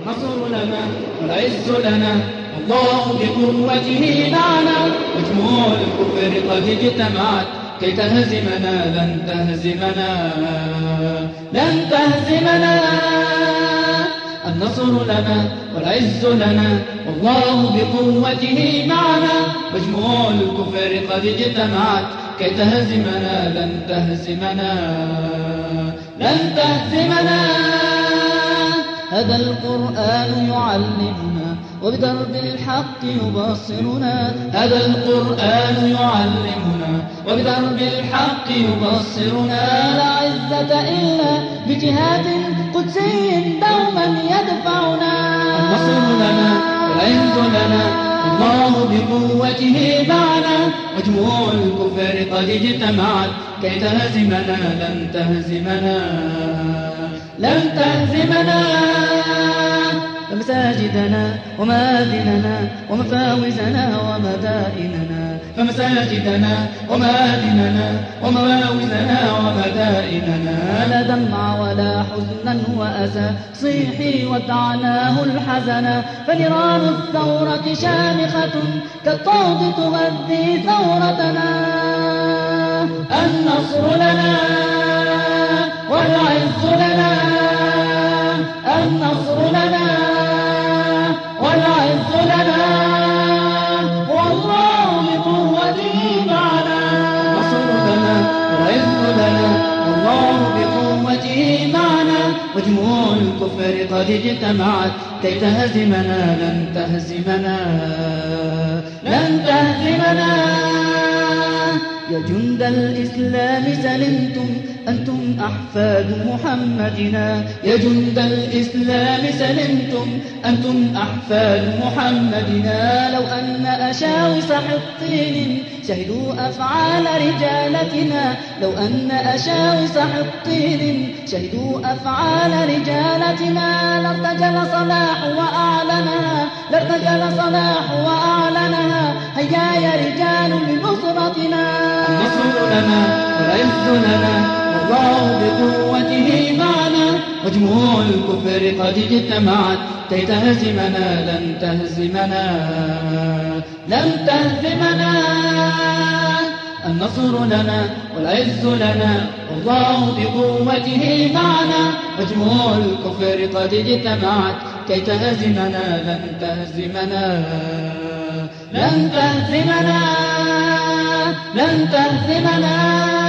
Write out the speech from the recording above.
النصر لنا والعز لنا الله بقوته معنا. مجموع الكفر قد اجتمعت كي تهزمنا لن تهزمنا لن تهزمنا. النصر لنا والعز لنا والله بقوته معنا. مجموع الكفر قد اجتمعت كي تهزمنا لن تهزمنا لن تهزمنا. هذا القرآن يعلمنا وبدرب الحق يبصرنا. هذا القرآن يعلمنا وبدرب الحق يبصرنا. لا عزة إلا بجهاد قدسي دوما يدفعنا. النصر لنا والعز لنا. الله بقوته معنا مجموع الكفر قد اجتمعت. كي تهزمنا لن تهزمنا لن تهزمنا. فمساجدنا ومادننا ومفاوزنا ومدائننا. فمساجدنا ومادننا ومواوزنا ومدائننا. لا دمع ولا حزنا وأسى صيحي ودعناه الحزنا فنيران الثورة شامخة كالطود تغذي ثورتنا. النصر لنا والعز لنا. النصر لنا مجموع الكفر قد اجتمعت كي تهزمنا لن تهزمنا لن تهزمنا. يا جند الإسلام سلمتم أنتم أحفاد محمدنا. يا جند الإسلام سلمتم أنتم أحفاد محمدنا. لو أن أشاوس حطين شهدوا أفعال رجالتنا. لو أن أشاوس حطين شهدوا أفعال رجالتنا. لارتجل صلاح وأعلنها لارتجل صلاح وأعلنها. هيا يا رجال لنصرتنا النصر لنا والعز لنا. والله بقوته معنا. مجموع الكفر قد اجتمعت. كي تهزمنا لن تهزمنا. لن تهزمنا. النصر لنا والعز لنا. والله بقوته معنا. مجموع الكفر قد اجتمعت. كي تهزمنا لن تهزمنا. لن تهزمنا. لن تهزمنا